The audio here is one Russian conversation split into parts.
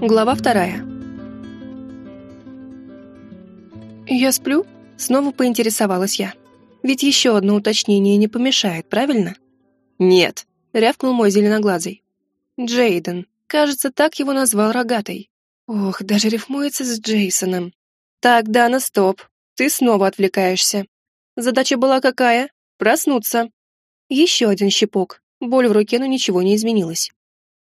Глава вторая. «Я сплю?» — снова поинтересовалась я. «Ведь еще одно уточнение не помешает, правильно?» «Нет», — рявкнул мой зеленоглазый. «Джейден. Кажется, так его назвал рогатый. Ох, даже рифмуется с Джейсоном. Так, Дана, стоп. Ты снова отвлекаешься. Задача была какая? Проснуться. Еще один щепок. Боль в руке, но ничего не изменилось.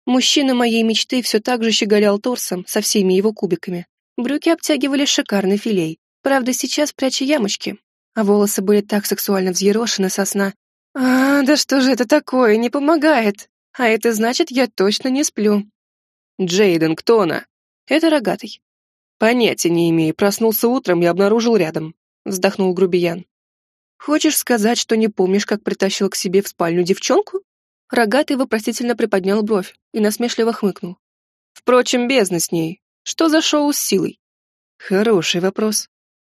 Мужчина моей мечты все так же щеголял торсом со всеми его кубиками. Брюки обтягивали шикарный филей, правда, сейчас пряча ямочки, а волосы были так сексуально взъерошены со сна. «А, да что же это такое, не помогает! А это значит, я точно не сплю». «Джейден, кто она?» «Это рогатый». «Понятия не имею, проснулся утром и обнаружил рядом», — вздохнул грубиян. «Хочешь сказать, что не помнишь, как притащил к себе в спальню девчонку?» Рогатый вопросительно приподнял бровь и насмешливо хмыкнул. Впрочем, бездна с ней. Что за шоу с силой? Хороший вопрос.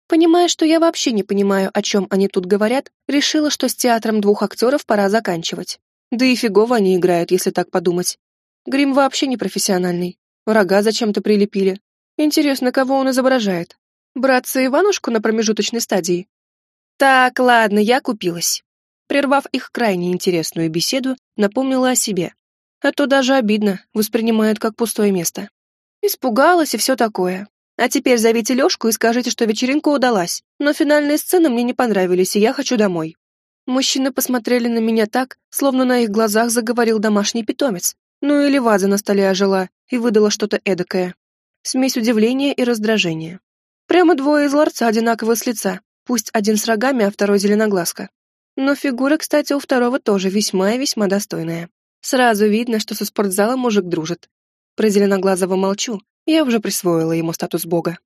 Понимая, что я вообще не понимаю, о чем они тут говорят, решила, что с театром двух актеров пора заканчивать. Да и фигово они играют, если так подумать. Грим вообще не профессиональный. Рога зачем-то прилепили. Интересно, кого он изображает? Братца Иванушку на промежуточной стадии? Так, ладно, я купилась прервав их крайне интересную беседу, напомнила о себе. А то даже обидно, воспринимает как пустое место. Испугалась и все такое. А теперь зовите Лешку и скажите, что вечеринка удалась, но финальные сцены мне не понравились, и я хочу домой. Мужчины посмотрели на меня так, словно на их глазах заговорил домашний питомец. Ну или ваза на столе ожила и выдала что-то эдакое. Смесь удивления и раздражения. Прямо двое из ларца одинаковые с лица, пусть один с рогами, а второй зеленоглазка. Но фигура, кстати, у второго тоже весьма и весьма достойная. Сразу видно, что со спортзалом мужик дружит. Про зеленоглазого молчу, я уже присвоила ему статус бога.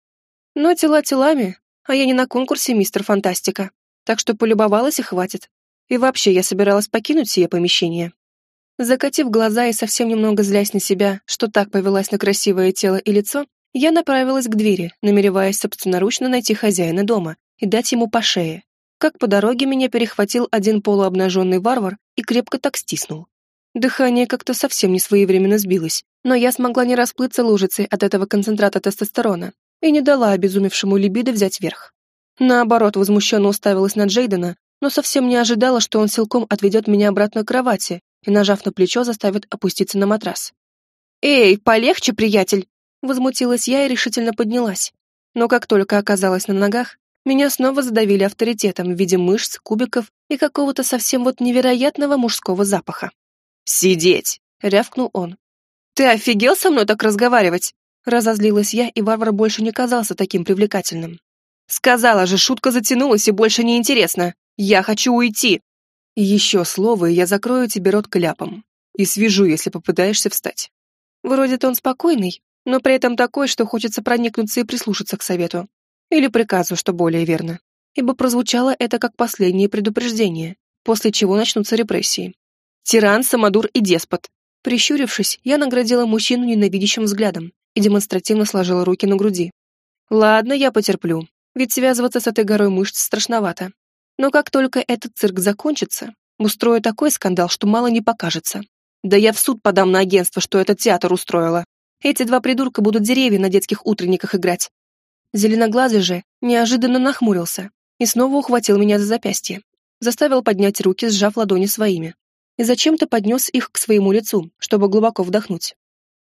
Но тела телами, а я не на конкурсе мистер Фантастика, так что полюбовалась и хватит. И вообще я собиралась покинуть сие помещение. Закатив глаза и совсем немного злясь на себя, что так повелась на красивое тело и лицо, я направилась к двери, намереваясь собственноручно найти хозяина дома и дать ему по шее, как по дороге меня перехватил один полуобнаженный варвар и крепко так стиснул. Дыхание как-то совсем не своевременно сбилось, но я смогла не расплыться лужицей от этого концентрата тестостерона и не дала обезумевшему либидо взять верх. Наоборот, возмущенно уставилась на Джейдена, но совсем не ожидала, что он силком отведет меня обратно к кровати и, нажав на плечо, заставит опуститься на матрас. «Эй, полегче, приятель!» Возмутилась я и решительно поднялась. Но как только оказалась на ногах, меня снова задавили авторитетом в виде мышц, кубиков и какого-то совсем вот невероятного мужского запаха. «Сидеть!» — рявкнул он. «Ты офигел со мной так разговаривать?» Разозлилась я, и варвар больше не казался таким привлекательным. «Сказала же, шутка затянулась и больше не интересно. Я хочу уйти!» «Еще слово, и я закрою тебе рот кляпом. И свяжу, если попытаешься встать». Вроде-то он спокойный, но при этом такой, что хочется проникнуться и прислушаться к совету. Или приказу, что более верно. Ибо прозвучало это как последнее предупреждение, после чего начнутся репрессии. Тиран, самодур и деспот. Прищурившись, я наградила мужчину ненавидящим взглядом и демонстративно сложила руки на груди. Ладно, я потерплю, ведь связываться с этой горой мышц страшновато. Но как только этот цирк закончится, устрою такой скандал, что мало не покажется. Да я в суд подам на агентство, что этот театр устроила. Эти два придурка будут деревья на детских утренниках играть, Зеленоглазый же неожиданно нахмурился и снова ухватил меня за запястье. Заставил поднять руки, сжав ладони своими. И зачем-то поднес их к своему лицу, чтобы глубоко вдохнуть.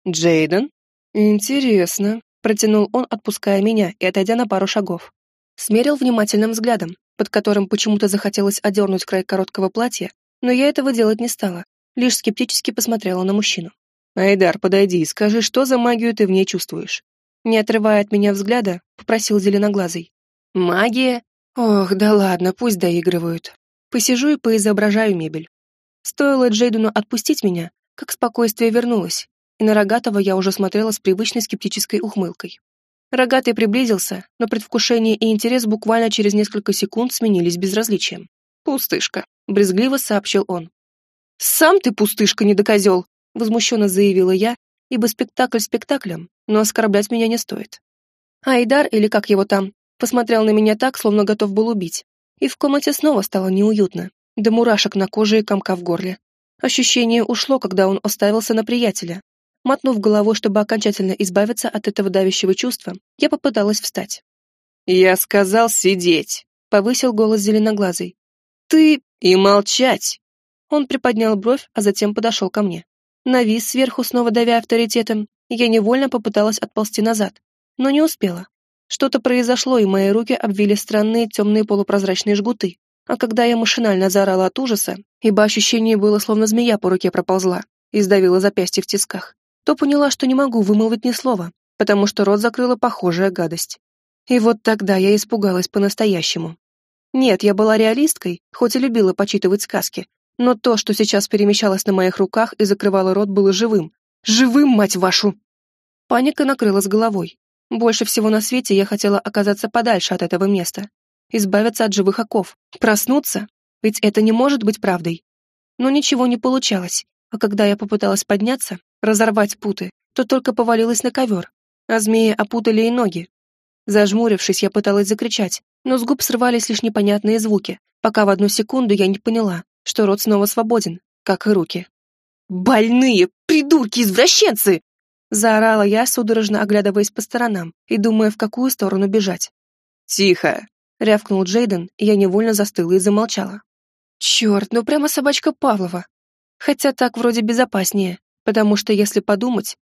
«Джейден?» «Интересно», — протянул он, отпуская меня и отойдя на пару шагов. Смерил внимательным взглядом, под которым почему-то захотелось одернуть край короткого платья, но я этого делать не стала, лишь скептически посмотрела на мужчину. «Айдар, подойди и скажи, что за магию ты в ней чувствуешь?» Не отрывая от меня взгляда, попросил зеленоглазый. «Магия? Ох, да ладно, пусть доигрывают. Посижу и поизображаю мебель». Стоило Джейдену отпустить меня, как спокойствие вернулось, и на Рогатого я уже смотрела с привычной скептической ухмылкой. Рогатый приблизился, но предвкушение и интерес буквально через несколько секунд сменились безразличием. «Пустышка», — брезгливо сообщил он. «Сам ты пустышка, недокозел!» — возмущенно заявила я, ибо спектакль спектаклем, но оскорблять меня не стоит. Айдар, или как его там, посмотрел на меня так, словно готов был убить. И в комнате снова стало неуютно, до мурашек на коже и комка в горле. Ощущение ушло, когда он оставился на приятеля. Мотнув головой, чтобы окончательно избавиться от этого давящего чувства, я попыталась встать. «Я сказал сидеть», — повысил голос зеленоглазый. «Ты и молчать!» Он приподнял бровь, а затем подошел ко мне. Навис сверху, снова давя авторитетом, я невольно попыталась отползти назад, но не успела. Что-то произошло, и мои руки обвили странные темные полупрозрачные жгуты. А когда я машинально заорала от ужаса, ибо ощущение было, словно змея по руке проползла и сдавила запястье в тисках, то поняла, что не могу вымолвить ни слова, потому что рот закрыла похожая гадость. И вот тогда я испугалась по-настоящему. Нет, я была реалисткой, хоть и любила почитывать сказки, но то, что сейчас перемещалось на моих руках и закрывало рот, было живым. Живым, мать вашу! Паника накрыла с головой. Больше всего на свете я хотела оказаться подальше от этого места. Избавиться от живых оков. Проснуться. Ведь это не может быть правдой. Но ничего не получалось. А когда я попыталась подняться, разорвать путы, то только повалилась на ковер. А змеи опутали и ноги. Зажмурившись, я пыталась закричать, но с губ срывались лишь непонятные звуки, пока в одну секунду я не поняла, что рот снова свободен, как и руки. «Больные! Придурки-извращенцы!» Заорала я, судорожно оглядываясь по сторонам и думая, в какую сторону бежать. «Тихо!» — рявкнул Джейден, и я невольно застыла и замолчала. «Черт, ну прямо собачка Павлова. Хотя так вроде безопаснее, потому что если подумать...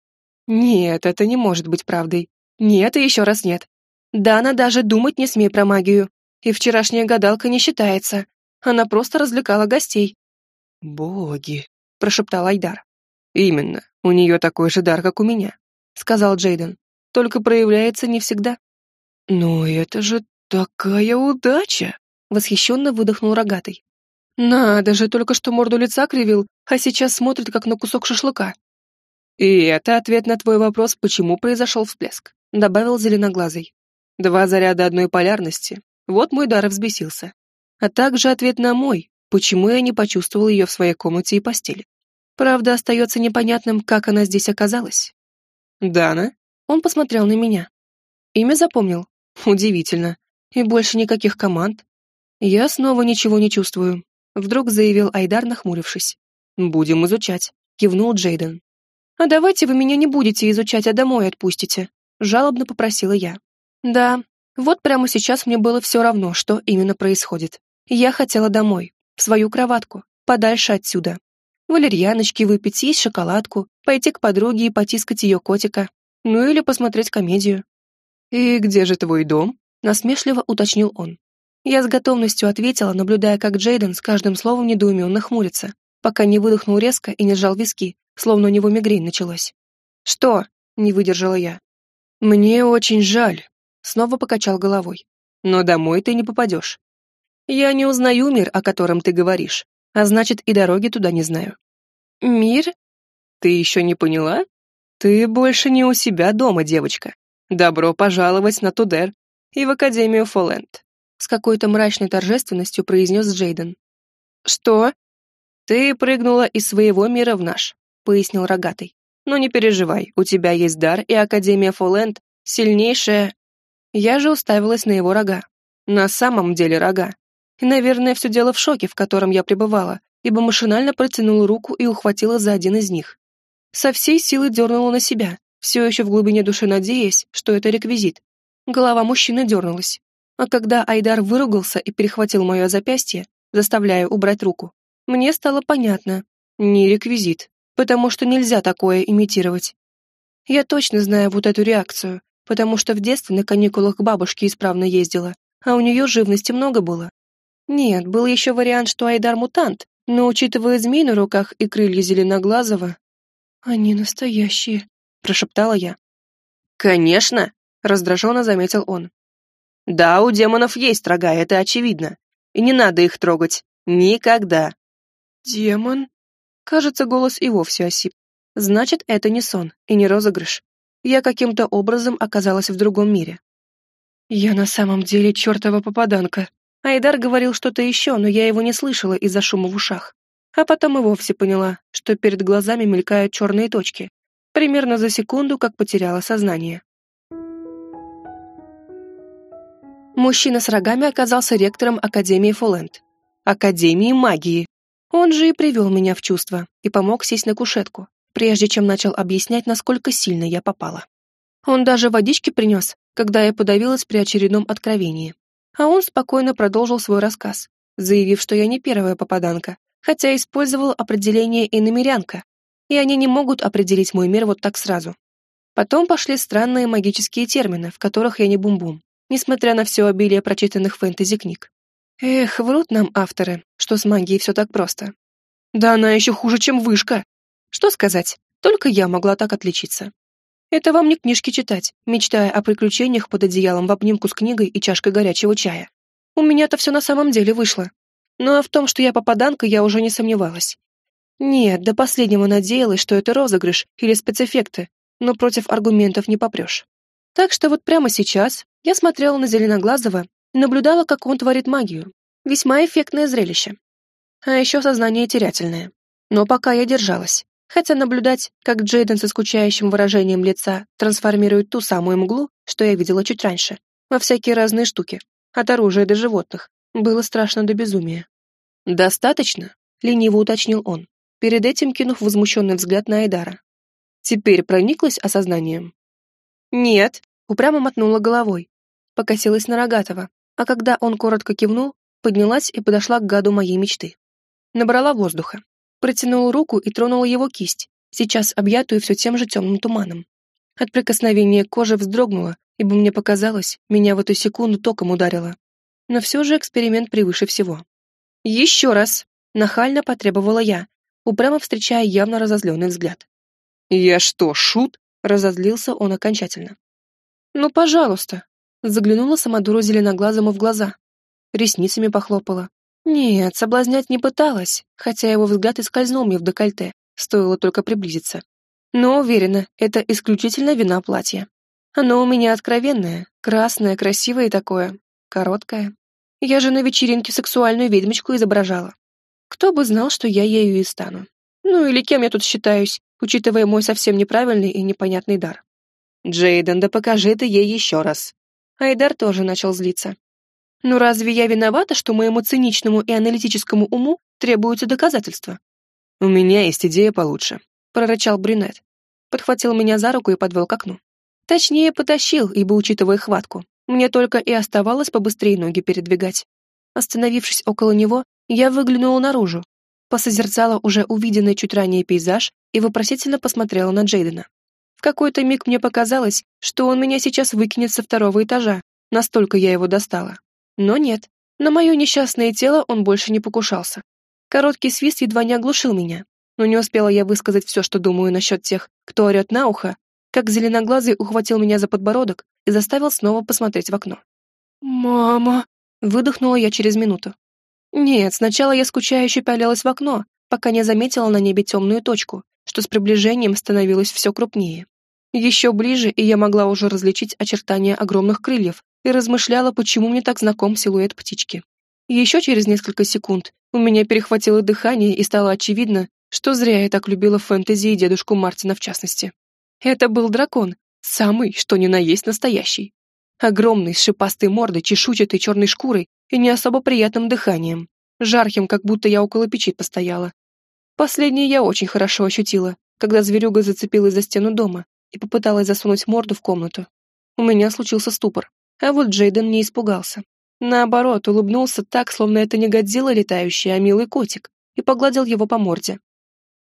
Нет, это не может быть правдой. Нет и еще раз нет. Дана даже думать не смей про магию. И вчерашняя гадалка не считается. Она просто развлекала гостей. «Боги», — прошептал Айдар. «Именно, у нее такой же дар, как у меня», — сказал Джейден. «Только проявляется не всегда». «Но это же такая удача!» — восхищенно выдохнул рогатый. «Надо же, только что морду лица кривил, а сейчас смотрит, как на кусок шашлыка». «И это ответ на твой вопрос, почему произошел всплеск», — добавил зеленоглазый. «Два заряда одной полярности. Вот мой дар взбесился а также ответ на мой, почему я не почувствовал ее в своей комнате и постели. Правда, остается непонятным, как она здесь оказалась. «Дана?» Он посмотрел на меня. Имя запомнил? Удивительно. И больше никаких команд. Я снова ничего не чувствую. Вдруг заявил Айдар, нахмурившись. «Будем изучать», — кивнул Джейден. «А давайте вы меня не будете изучать, а домой отпустите», — жалобно попросила я. «Да, вот прямо сейчас мне было все равно, что именно происходит. Я хотела домой, в свою кроватку, подальше отсюда. Валерьяночки выпить, съесть шоколадку, пойти к подруге и потискать ее котика. Ну или посмотреть комедию. «И где же твой дом?» — насмешливо уточнил он. Я с готовностью ответила, наблюдая, как Джейден с каждым словом недоуменно хмурится, пока не выдохнул резко и не сжал виски, словно у него мигрень началась. «Что?» — не выдержала я. «Мне очень жаль», — снова покачал головой. «Но домой ты не попадешь. Я не узнаю мир, о котором ты говоришь, а значит и дороги туда не знаю. Мир? Ты еще не поняла? Ты больше не у себя дома, девочка. Добро пожаловать на Тудер и в Академию Фолленд. С какой-то мрачной торжественностью произнес Джейден. Что? Ты прыгнула из своего мира в наш, пояснил Рогатый. Но не переживай, у тебя есть дар, и Академия Фолленд сильнейшая... Я же уставилась на его рога. На самом деле рога. И, наверное, все дело в шоке, в котором я пребывала, ибо машинально протянула руку и ухватила за один из них. Со всей силы дернула на себя, все еще в глубине души надеясь, что это реквизит. Голова мужчины дернулась. А когда Айдар выругался и перехватил мое запястье, заставляя убрать руку, мне стало понятно. Не реквизит, потому что нельзя такое имитировать. Я точно знаю вот эту реакцию, потому что в детстве на каникулах к бабушке исправно ездила, а у нее живности много было. Нет, был еще вариант, что Айдар мутант, но, учитывая змей на руках и крылья Зеленоглазого... «Они настоящие», — прошептала я. «Конечно», — раздраженно заметил он. «Да, у демонов есть рога, это очевидно. И не надо их трогать. Никогда». «Демон?» Кажется, голос и вовсе осип. Значит, это не сон и не розыгрыш. Я каким-то образом оказалась в другом мире. Я на самом деле чертова попаданка. Айдар говорил что-то еще, но я его не слышала из-за шума в ушах. А потом и вовсе поняла, что перед глазами мелькают черные точки. Примерно за секунду, как потеряла сознание. Мужчина с рогами оказался ректором Академии Фолленд. Академии магии. Он же и привел меня в чувство и помог сесть на кушетку, прежде чем начал объяснять, насколько сильно я попала. Он даже водички принес, когда я подавилась при очередном откровении. А он спокойно продолжил свой рассказ, заявив, что я не первая попаданка, хотя использовал определение иномерянка, и они не могут определить мой мир вот так сразу. Потом пошли странные магические термины, в которых я не бум-бум, несмотря на все обилие прочитанных фэнтези-книг. Эх, врут нам авторы, что с магией все так просто. Да она еще хуже, чем вышка. Что сказать, только я могла так отличиться. Это вам не книжки читать, мечтая о приключениях под одеялом в обнимку с книгой и чашкой горячего чая. У меня-то все на самом деле вышло. Ну а в том, что я попаданка, я уже не сомневалась. Нет, до последнего надеялась, что это розыгрыш или спецэффекты, но против аргументов не попрешь. Так что вот прямо сейчас я смотрела на Зеленоглазого и наблюдала, как он творит магию. Весьма эффектное зрелище. А еще сознание терятельное. Но пока я держалась. Хотя наблюдать, как Джейден со скучающим выражением лица трансформирует ту самую мглу, что я видела чуть раньше, во всякие разные штуки, от оружия до животных, было страшно до безумия. «Достаточно?» — лениво уточнил он, перед этим кинув возмущенный взгляд на Айдара. Теперь прониклась осознанием. «Нет», — упрямо мотнула головой, покосилась на Рогатова, а когда он коротко кивнул, поднялась и подошла к гаду моей мечты. Набрала воздуха, протянула руку и тронула его кисть, сейчас объятую все тем же темным туманом. От прикосновения кожи вздрогнула, ибо мне показалось, меня в эту секунду током ударило. Но все же эксперимент превыше всего. «Еще раз!» — нахально потребовала я, упрямо встречая явно разозленный взгляд. «Я что, шут?» — разозлился он окончательно. «Ну, пожалуйста!» — заглянула самодуру зеленоглазому в глаза. Ресницами похлопала. Нет, соблазнять не пыталась, хотя его взгляд и скользнул мне в декольте, стоило только приблизиться. Но уверена, это исключительно вина платья. Оно у меня откровенное, красное, красивое такое, короткое. Я же на вечеринке сексуальную ведьмочку изображала. Кто бы знал, что я ею и стану. Ну или кем я тут считаюсь, учитывая мой совсем неправильный и непонятный дар. Джейден, да покажи ты ей еще раз. Айдар тоже начал злиться. Но разве я виновата, что моему циничному и аналитическому уму требуются доказательства? У меня есть идея получше, прорычал брюнет. Подхватил меня за руку и подвел к окну. Точнее, потащил, ибо, учитывая хватку, мне только и оставалось побыстрее ноги передвигать. Остановившись около него, я выглянула наружу, посозерцала уже увиденный чуть ранее пейзаж и вопросительно посмотрела на Джейдена. В какой-то миг мне показалось, что он меня сейчас выкинет со второго этажа, настолько я его достала. Но нет, на мое несчастное тело он больше не покушался. Короткий свист едва не оглушил меня, но не успела я высказать все, что думаю насчет тех, кто орет на ухо, как зеленоглазый ухватил меня за подбородок и заставил снова посмотреть в окно. «Мама!» — выдохнула я через минуту. Нет, сначала я скучающе пялилась в окно, пока не заметила на небе темную точку, что с приближением становилось все крупнее. Еще ближе, и я могла уже различить очертания огромных крыльев, и размышляла, почему мне так знаком силуэт птички. еще через несколько секунд у меня перехватило дыхание и стало очевидно, что зря я так любила фэнтези и дедушку Мартина в частности. Это был дракон, самый, что ни на есть настоящий. Огромный, с шипастой мордой, чешуйчатой черной шкурой и не особо приятным дыханием, жарким, как будто я около печи постояла. Последнее я очень хорошо ощутила, когда зверюга зацепилась за стену дома и попыталась засунуть морду в комнату. У меня случился ступор. А вот Джейден не испугался. Наоборот, улыбнулся так, словно это не Годзилла летающий, а милый котик, и погладил его по морде.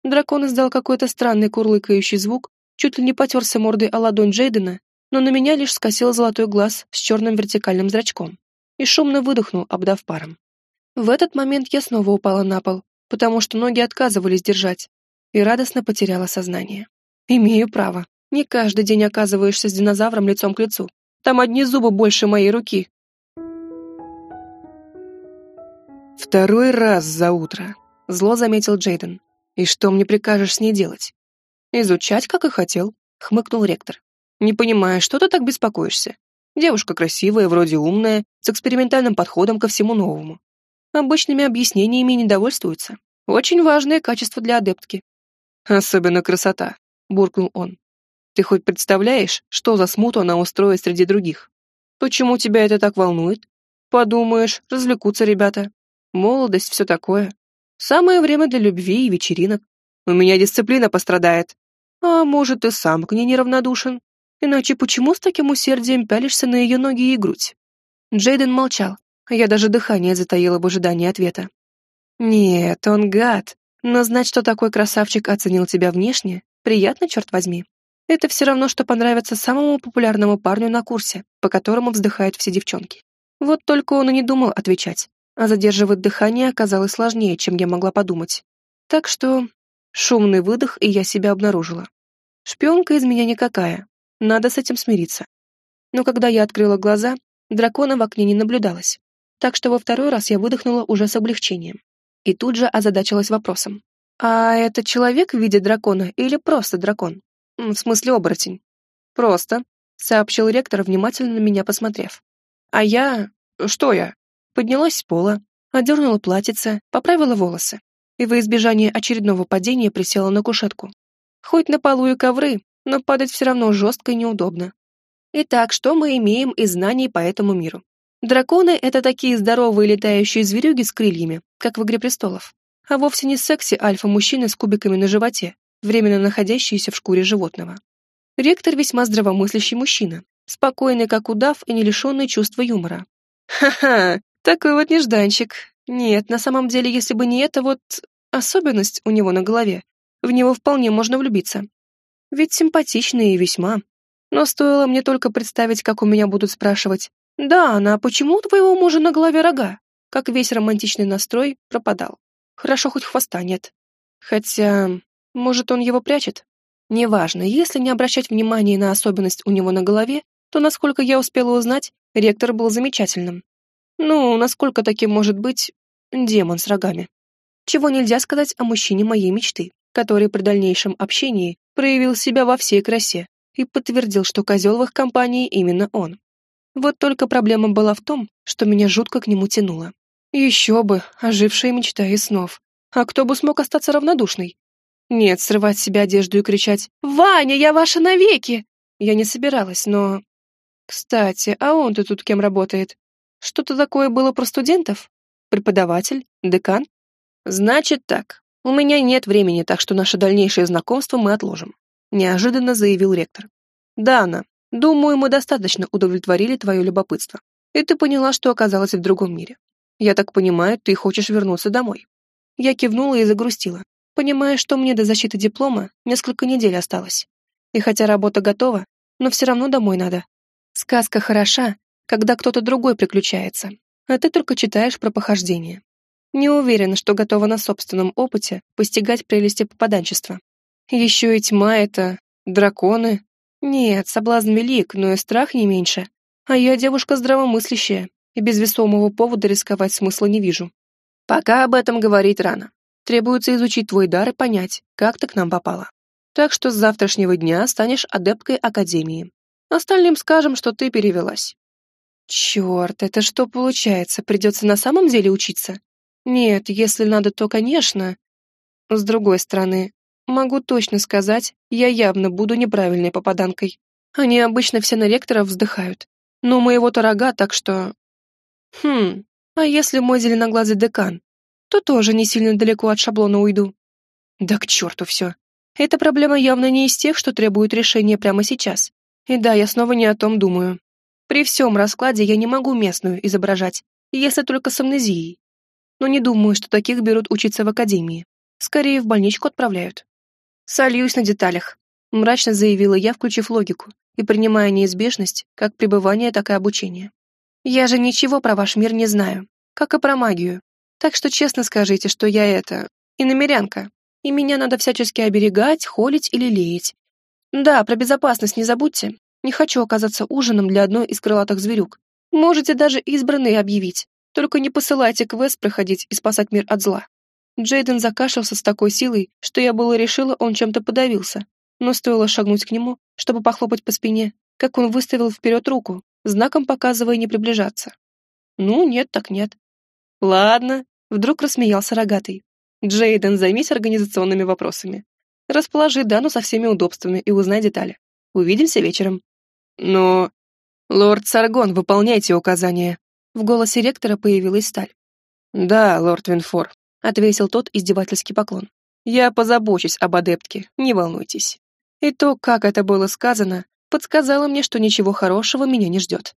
Дракон издал какой-то странный курлыкающий звук, чуть ли не потерся мордой о ладонь Джейдена, но на меня лишь скосил золотой глаз с черным вертикальным зрачком и шумно выдохнул, обдав паром. В этот момент я снова упала на пол, потому что ноги отказывались держать, и радостно потеряла сознание. Имею право. Не каждый день оказываешься с динозавром лицом к лицу. Там одни зубы больше моей руки. Второй раз за утро. Зло заметил Джейден. И что мне прикажешь с ней делать? Изучать, как и хотел, хмыкнул ректор. Не понимая, что ты так беспокоишься? Девушка красивая, вроде умная, с экспериментальным подходом ко всему новому. Обычными объяснениями не довольствуются. Очень важное качество для адептки. Особенно красота, буркнул он. Ты хоть представляешь, что за смуту она устроит среди других? Почему тебя это так волнует? Подумаешь, развлекутся ребята. Молодость, все такое. Самое время для любви и вечеринок. У меня дисциплина пострадает, А может, и сам к ней неравнодушен? Иначе почему с таким усердием пялишься на ее ноги и грудь? Джейден молчал, я даже дыхание затаила в ожидании ответа. Нет, он гад, но знать, что такой красавчик оценил тебя внешне, приятно, черт возьми. Это все равно, что понравится самому популярному парню на курсе, по которому вздыхают все девчонки. Вот только он и не думал отвечать, а задерживать дыхание оказалось сложнее, чем я могла подумать. Так что шумный выдох, и я себя обнаружила. Шпионка из меня никакая, надо с этим смириться. Но когда я открыла глаза, дракона в окне не наблюдалось, так что во второй раз я выдохнула уже с облегчением. И тут же озадачилась вопросом. «А это человек в виде дракона или просто дракон?» В смысле оборотень. Просто, сообщил ректор, внимательно на меня посмотрев. А я... Что я? Поднялась с пола, одернула платьице, поправила волосы и во избежание очередного падения присела на кушетку. Хоть на полу и ковры, но падать все равно жестко и неудобно. Итак, что мы имеем из знаний по этому миру? Драконы — это такие здоровые летающие зверюги с крыльями, как в «Игре престолов», а вовсе не секси альфа-мужчины с кубиками на животе, временно находящиеся в шкуре животного. Ректор весьма здравомыслящий мужчина, спокойный как удав и не лишенный чувства юмора. Ха-ха, такой вот нежданчик. Нет, на самом деле, если бы не эта вот особенность у него на голове, в него вполне можно влюбиться. Ведь симпатичный и весьма. Но стоило мне только представить, как у меня будут спрашивать, «Да, она, а почему у твоего мужа на голове рога?» Как весь романтичный настрой пропадал. Хорошо, хоть хвоста нет. Хотя может, он его прячет? Неважно, если не обращать внимания на особенность у него на голове, то, насколько я успела узнать, ректор был замечательным. Ну, насколько таким может быть демон с рогами. Чего нельзя сказать о мужчине моей мечты, который при дальнейшем общении проявил себя во всей красе и подтвердил, что козел в их компании именно он. Вот только проблема была в том, что меня жутко к нему тянуло. Еще бы, ожившая мечта и снов. А кто бы смог остаться равнодушной? Нет, срывать с себя одежду и кричать «Ваня, я ваша навеки!» Я не собиралась, но... Кстати, а он-то тут кем работает? Что-то такое было про студентов? Преподаватель? Декан? Значит так, у меня нет времени, так что наше дальнейшее знакомство мы отложим. Неожиданно заявил ректор. Дана, думаю, мы достаточно удовлетворили твое любопытство. И ты поняла, что оказалась в другом мире. Я так понимаю, ты хочешь вернуться домой. Я кивнула и загрустила понимая, что мне до защиты диплома несколько недель осталось. И хотя работа готова, но все равно домой надо. Сказка хороша, когда кто-то другой приключается, а ты только читаешь про похождение. Не уверена, что готова на собственном опыте постигать прелести попаданчества. Еще и тьма это, драконы. Нет, соблазн велик, но и страх не меньше. А я девушка здравомыслящая, и без весомого повода рисковать смысла не вижу. Пока об этом говорить рано. Требуется изучить твой дар и понять, как ты к нам попала. Так что с завтрашнего дня станешь адепткой Академии. Остальным скажем, что ты перевелась». «Черт, это что получается? Придется на самом деле учиться?» «Нет, если надо, то, конечно. С другой стороны, могу точно сказать, я явно буду неправильной попаданкой. Они обычно все на ректоров вздыхают. Но моего-то рога, так что... Хм, а если мой зеленоглазый декан то тоже не сильно далеко от шаблона уйду. Да к черту все. Эта проблема явно не из тех, что требуют решения прямо сейчас. И да, я снова не о том думаю. При всем раскладе я не могу местную изображать, если только с амнезией. Но не думаю, что таких берут учиться в академии. Скорее, в больничку отправляют. Сольюсь на деталях, мрачно заявила я, включив логику и принимая неизбежность как пребывание, так и обучение. Я же ничего про ваш мир не знаю, как и про магию. Так что честно скажите, что я это... иномерянка, и меня надо всячески оберегать, холить или леять. Да, про безопасность не забудьте. Не хочу оказаться ужином для одной из крылатых зверюк. Можете даже избранные объявить. Только не посылайте квест проходить и спасать мир от зла. Джейден закашлялся с такой силой, что я было решила, он чем-то подавился. Но стоило шагнуть к нему, чтобы похлопать по спине, как он выставил вперед руку, знаком показывая не приближаться. Ну, нет так нет. Ладно, вдруг рассмеялся рогатый. Джейден, займись организационными вопросами. Расположи Дану со всеми удобствами и узнай детали. Увидимся вечером. Но... Лорд Саргон, выполняйте указания. В голосе ректора появилась сталь. Да, лорд Винфор, ответил тот издевательский поклон. Я позабочусь об адептке, не волнуйтесь. И то, как это было сказано, подсказало мне, что ничего хорошего меня не ждет.